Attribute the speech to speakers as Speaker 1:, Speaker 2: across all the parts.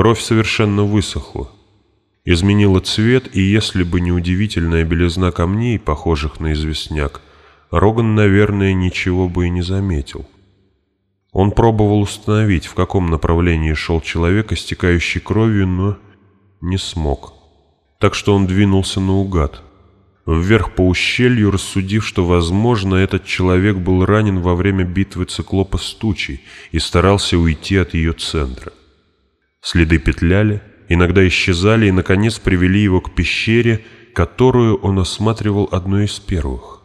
Speaker 1: Кровь совершенно высохла, изменила цвет, и если бы не удивительная белизна камней, похожих на известняк, Роган, наверное, ничего бы и не заметил. Он пробовал установить, в каком направлении шел человек, истекающий кровью, но не смог. Так что он двинулся наугад. Вверх по ущелью, рассудив, что, возможно, этот человек был ранен во время битвы циклопа с тучей и старался уйти от ее центра. Следы петляли, иногда исчезали и, наконец, привели его к пещере, которую он осматривал одной из первых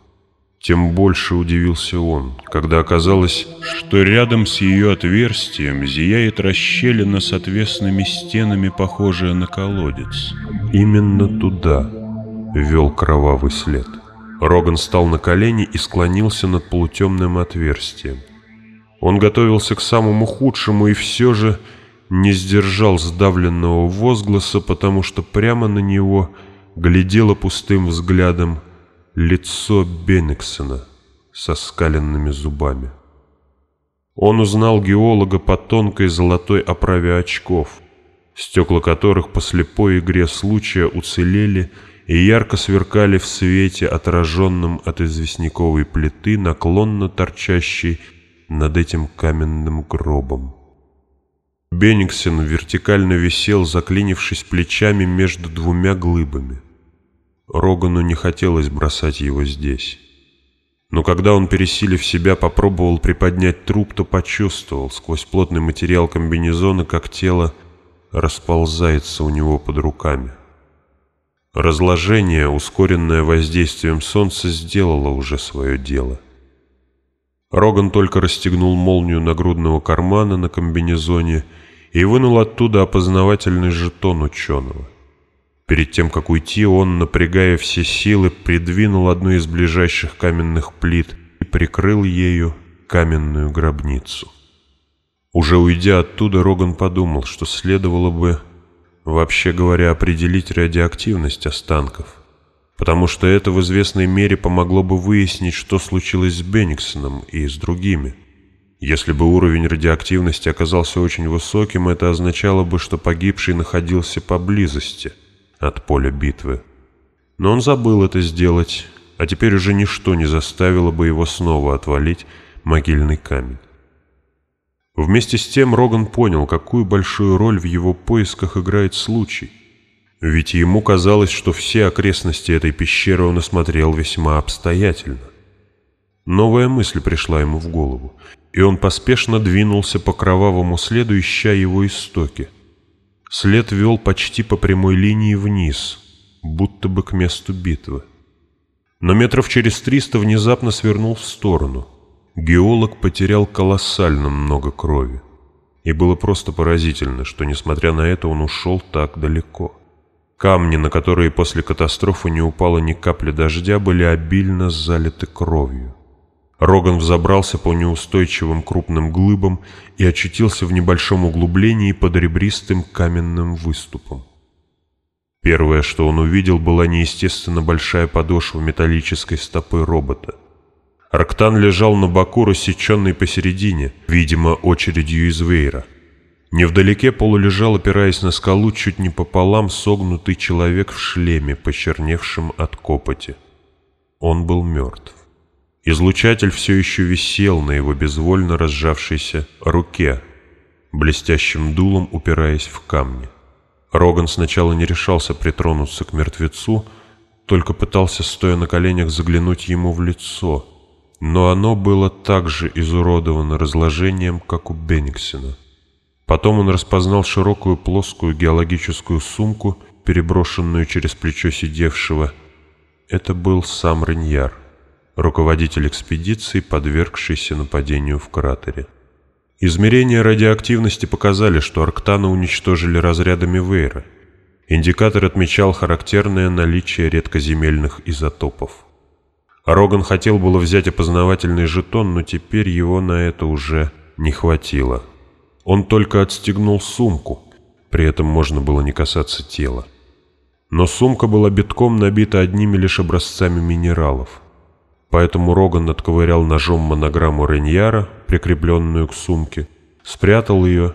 Speaker 1: тем больше удивился он, когда оказалось, что рядом с ее отверстием зияет расщелина с отвесными стенами, похожая на колодец. Именно туда вел кровавый след. Роган стал на колени и склонился над полутемным отверстием. Он готовился к самому худшему и все же не сдержал сдавленного возгласа, потому что прямо на него глядело пустым взглядом лицо Бенниксона со скаленными зубами. Он узнал геолога по тонкой золотой оправе очков, стекла которых по слепой игре случая уцелели и ярко сверкали в свете, отраженном от известняковой плиты, наклонно торчащей над этим каменным гробом. Бенниксон вертикально висел, заклинившись плечами между двумя глыбами. Рогану не хотелось бросать его здесь. Но когда он, пересилив себя, попробовал приподнять труп, то почувствовал сквозь плотный материал комбинезона, как тело расползается у него под руками. Разложение, ускоренное воздействием солнца, сделало уже свое дело. Роган только расстегнул молнию нагрудного кармана на комбинезоне и вынул оттуда опознавательный жетон ученого. Перед тем, как уйти, он, напрягая все силы, придвинул одну из ближайших каменных плит и прикрыл ею каменную гробницу. Уже уйдя оттуда, Роган подумал, что следовало бы, вообще говоря, определить радиоактивность останков, потому что это в известной мере помогло бы выяснить, что случилось с Бенниксоном и с другими. Если бы уровень радиоактивности оказался очень высоким, это означало бы, что погибший находился поблизости – от поля битвы. Но он забыл это сделать, а теперь уже ничто не заставило бы его снова отвалить могильный камень. Вместе с тем Роган понял, какую большую роль в его поисках играет случай. Ведь ему казалось, что все окрестности этой пещеры он осмотрел весьма обстоятельно. Новая мысль пришла ему в голову, и он поспешно двинулся по кровавому следу, ища его истоки. След вел почти по прямой линии вниз, будто бы к месту битвы. Но метров через триста внезапно свернул в сторону. Геолог потерял колоссально много крови. И было просто поразительно, что, несмотря на это, он ушел так далеко. Камни, на которые после катастрофы не упало ни капли дождя, были обильно залиты кровью. Роган взобрался по неустойчивым крупным глыбам и очутился в небольшом углублении под ребристым каменным выступом. Первое, что он увидел, была неестественно большая подошва металлической стопы робота. Арктан лежал на боку, рассеченный посередине, видимо, очередью из вейра. Невдалеке полулежал, опираясь на скалу, чуть не пополам согнутый человек в шлеме, почерневшем от копоти. Он был мертв. Излучатель все еще висел на его безвольно разжавшейся руке, блестящим дулом упираясь в камни. Роган сначала не решался притронуться к мертвецу, только пытался, стоя на коленях, заглянуть ему в лицо, но оно было так же изуродовано разложением, как у Бенниксена. Потом он распознал широкую плоскую геологическую сумку, переброшенную через плечо сидевшего. Это был сам Реньяр руководитель экспедиции, подвергшийся нападению в кратере. Измерения радиоактивности показали, что Арктана уничтожили разрядами Вейра. Индикатор отмечал характерное наличие редкоземельных изотопов. Роган хотел было взять опознавательный жетон, но теперь его на это уже не хватило. Он только отстегнул сумку, при этом можно было не касаться тела. Но сумка была битком набита одними лишь образцами минералов – Поэтому Роган отковырял ножом монограмму Реньяра, прикрепленную к сумке, спрятал ее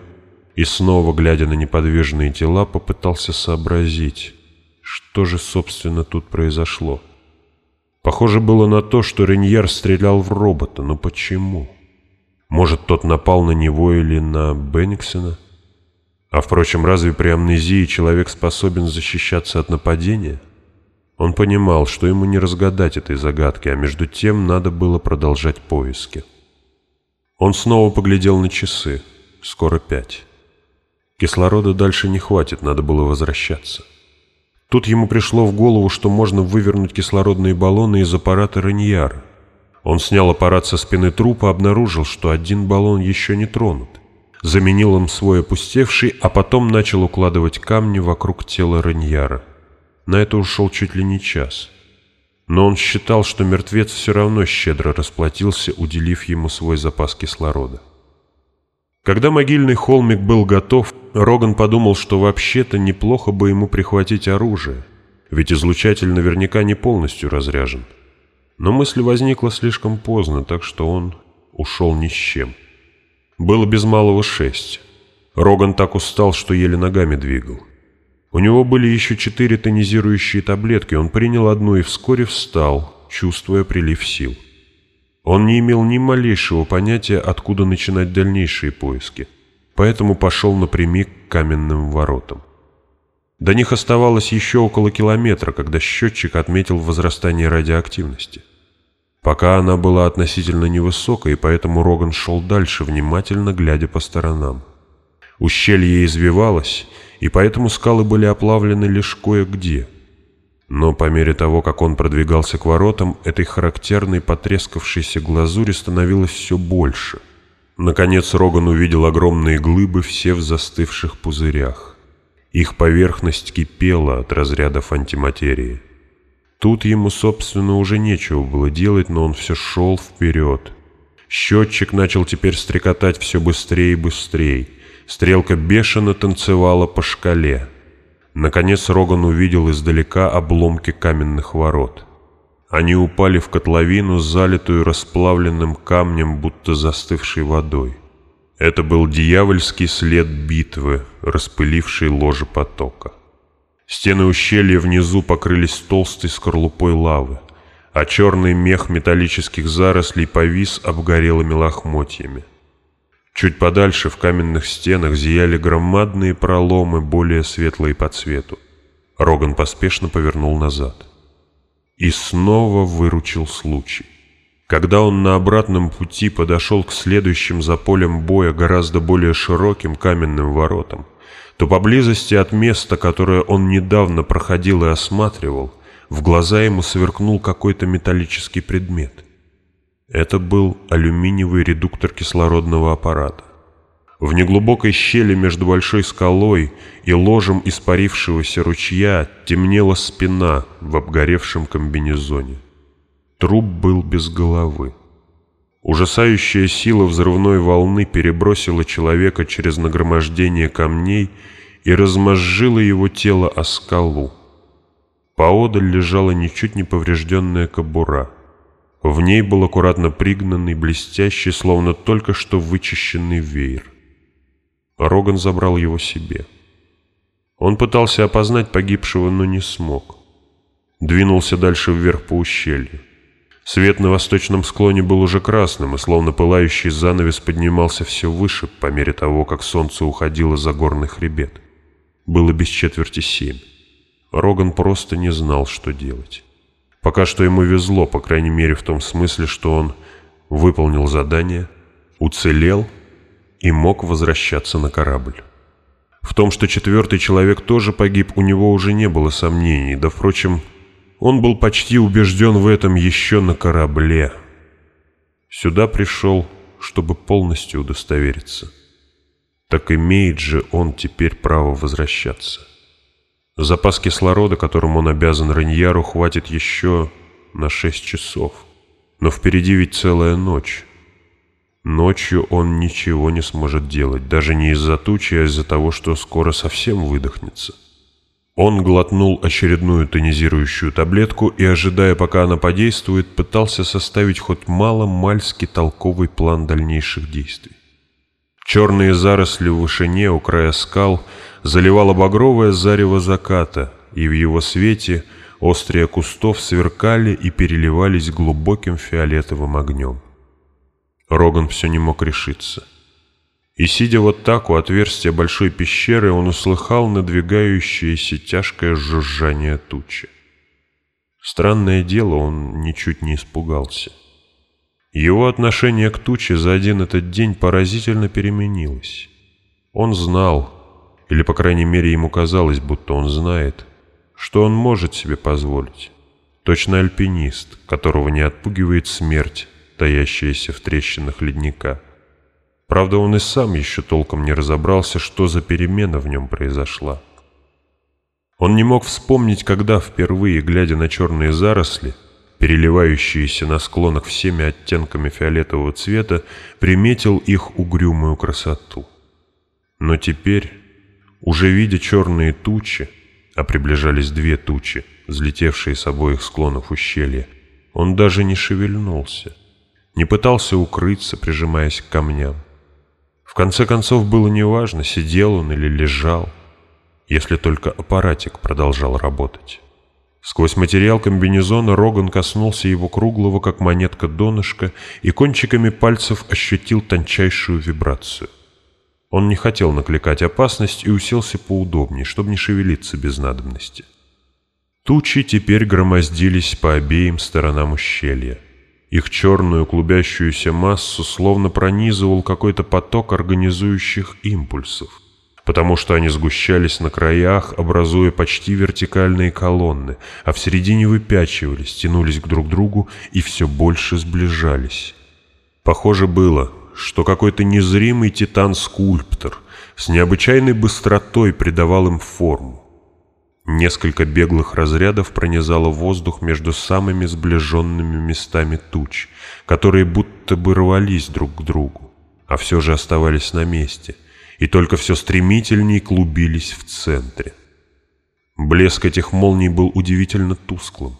Speaker 1: и снова, глядя на неподвижные тела, попытался сообразить, что же, собственно, тут произошло. Похоже было на то, что Реньер стрелял в робота, но почему? Может, тот напал на него или на Бенниксона? А впрочем, разве при амнезии человек способен защищаться от нападения? Он понимал, что ему не разгадать этой загадки, а между тем надо было продолжать поиски. Он снова поглядел на часы. Скоро пять. Кислорода дальше не хватит, надо было возвращаться. Тут ему пришло в голову, что можно вывернуть кислородные баллоны из аппарата Раньяра. Он снял аппарат со спины трупа, обнаружил, что один баллон еще не тронут. Заменил им свой опустевший, а потом начал укладывать камни вокруг тела Раньяра. На это ушел чуть ли не час. Но он считал, что мертвец все равно щедро расплатился, уделив ему свой запас кислорода. Когда могильный холмик был готов, Роган подумал, что вообще-то неплохо бы ему прихватить оружие, ведь излучатель наверняка не полностью разряжен. Но мысль возникла слишком поздно, так что он ушел ни с чем. Было без малого шесть. Роган так устал, что еле ногами двигал. У него были еще четыре тонизирующие таблетки, он принял одну и вскоре встал, чувствуя прилив сил. Он не имел ни малейшего понятия, откуда начинать дальнейшие поиски, поэтому пошел напрямик к каменным воротам. До них оставалось еще около километра, когда счетчик отметил возрастание радиоактивности. Пока она была относительно невысокой, поэтому Роган шел дальше, внимательно глядя по сторонам. Ущелье извивалось, и поэтому скалы были оплавлены лишь кое-где – но по мере того, как он продвигался к воротам, этой характерной потрескавшейся глазури становилось все больше. Наконец Роган увидел огромные глыбы все в застывших пузырях. Их поверхность кипела от разрядов антиматерии. Тут ему, собственно, уже нечего было делать, но он все шел вперед. Счетчик начал теперь стрекотать все быстрее и быстрее. Стрелка бешено танцевала по шкале. Наконец Роган увидел издалека обломки каменных ворот. Они упали в котловину, залитую расплавленным камнем, будто застывшей водой. Это был дьявольский след битвы, распыливший ложе потока. Стены ущелья внизу покрылись толстой скорлупой лавы, а черный мех металлических зарослей повис обгорелыми лохмотьями. Чуть подальше в каменных стенах зияли громадные проломы, более светлые по цвету. Роган поспешно повернул назад. И снова выручил случай. Когда он на обратном пути подошел к следующим за полем боя гораздо более широким каменным воротам, то поблизости от места, которое он недавно проходил и осматривал, в глаза ему сверкнул какой-то металлический предмет — это был алюминиевый редуктор кислородного аппарата. В неглубокой щели между большой скалой и ложем испарившегося ручья темнела спина в обгоревшем комбинезоне. Труп был без головы. Ужасающая сила взрывной волны перебросила человека через нагромождение камней и размозжила его тело о скалу. Поодаль лежала ничуть не поврежденная кобура — в ней был аккуратно пригнанный, блестящий, словно только что вычищенный веер. Роган забрал его себе. Он пытался опознать погибшего, но не смог. Двинулся дальше вверх по ущелью. Свет на восточном склоне был уже красным, и словно пылающий занавес поднимался все выше по мере того, как солнце уходило за горный хребет. Было без четверти семь. Роган просто не знал, что делать. Пока что ему везло, по крайней мере в том смысле, что он выполнил задание, уцелел и мог возвращаться на корабль. В том, что четвертый человек тоже погиб, у него уже не было сомнений, да, впрочем, он был почти убежден в этом еще на корабле. Сюда пришел, чтобы полностью удостовериться. Так имеет же он теперь право возвращаться. Запас кислорода, которым он обязан Раньяру, хватит еще на шесть часов. Но впереди ведь целая ночь. Ночью он ничего не сможет делать, даже не из-за тучи, а из-за того, что скоро совсем выдохнется. Он глотнул очередную тонизирующую таблетку и, ожидая, пока она подействует, пытался составить хоть мало-мальски толковый план дальнейших действий. Черные заросли в вышине у края скал заливало багровое зарево заката, и в его свете острые кустов сверкали и переливались глубоким фиолетовым огнем. Роган все не мог решиться. И, сидя вот так у отверстия большой пещеры, он услыхал надвигающееся тяжкое жужжание тучи. Странное дело, он ничуть не испугался. Его отношение к туче за один этот день поразительно переменилось. Он знал, или, по крайней мере, ему казалось, будто он знает, что он может себе позволить. Точно альпинист, которого не отпугивает смерть, таящаяся в трещинах ледника. Правда, он и сам еще толком не разобрался, что за перемена в нем произошла. Он не мог вспомнить, когда впервые, глядя на черные заросли, переливающиеся на склонах всеми оттенками фиолетового цвета, приметил их угрюмую красоту. Но теперь, уже видя черные тучи, а приближались две тучи, взлетевшие с обоих склонов ущелья, он даже не шевельнулся, не пытался укрыться, прижимаясь к камням. В конце концов, было неважно, сидел он или лежал, если только аппаратик продолжал работать. Сквозь материал комбинезона Роган коснулся его круглого, как монетка, донышка и кончиками пальцев ощутил тончайшую вибрацию. Он не хотел накликать опасность и уселся поудобнее, чтобы не шевелиться без надобности. Тучи теперь громоздились по обеим сторонам ущелья. Их черную клубящуюся массу словно пронизывал какой-то поток организующих импульсов потому что они сгущались на краях, образуя почти вертикальные колонны, а в середине выпячивались, тянулись к друг другу и все больше сближались. Похоже было, что какой-то незримый титан-скульптор с необычайной быстротой придавал им форму. Несколько беглых разрядов пронизало воздух между самыми сближенными местами туч, которые будто бы рвались друг к другу, а все же оставались на месте — и только все стремительнее клубились в центре. Блеск этих молний был удивительно тусклым.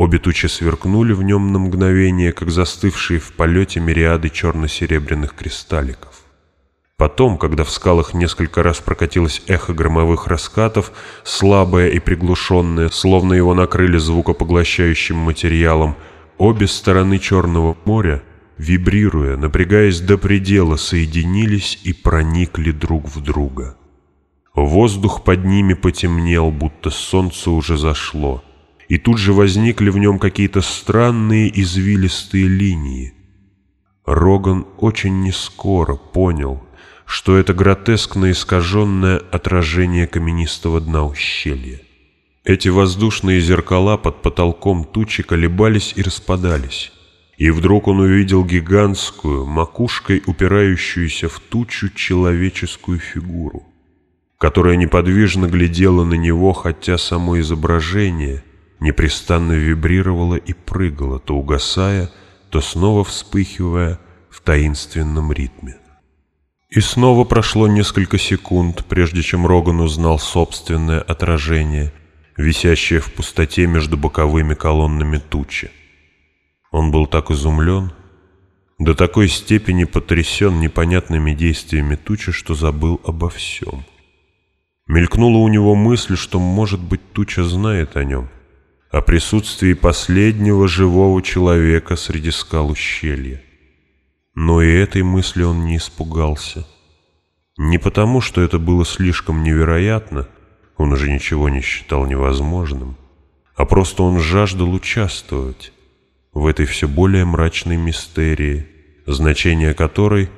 Speaker 1: Обе тучи сверкнули в нем на мгновение, как застывшие в полете мириады черно-серебряных кристалликов. Потом, когда в скалах несколько раз прокатилось эхо громовых раскатов, слабое и приглушенное, словно его накрыли звукопоглощающим материалом, обе стороны Черного моря вибрируя, напрягаясь до предела, соединились и проникли друг в друга. Воздух под ними потемнел, будто солнце уже зашло, и тут же возникли в нем какие-то странные извилистые линии. Роган очень нескоро понял, что это гротескно искаженное отражение каменистого дна ущелья. Эти воздушные зеркала под потолком тучи колебались и распадались. И вдруг он увидел гигантскую, макушкой упирающуюся в тучу человеческую фигуру, которая неподвижно глядела на него, хотя само изображение непрестанно вибрировало и прыгало, то угасая, то снова вспыхивая в таинственном ритме. И снова прошло несколько секунд, прежде чем Роган узнал собственное отражение, висящее в пустоте между боковыми колоннами тучи. Он был так изумлен, до такой степени потрясен непонятными действиями тучи, что забыл обо всем. Мелькнула у него мысль, что, может быть, туча знает о нем, о присутствии последнего живого человека среди скал ущелья. Но и этой мысли он не испугался. Не потому, что это было слишком невероятно, он уже ничего не считал невозможным, а просто он жаждал участвовать, в этой все более мрачной мистерии, значение которой,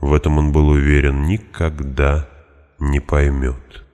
Speaker 1: в этом он был уверен, никогда не поймет.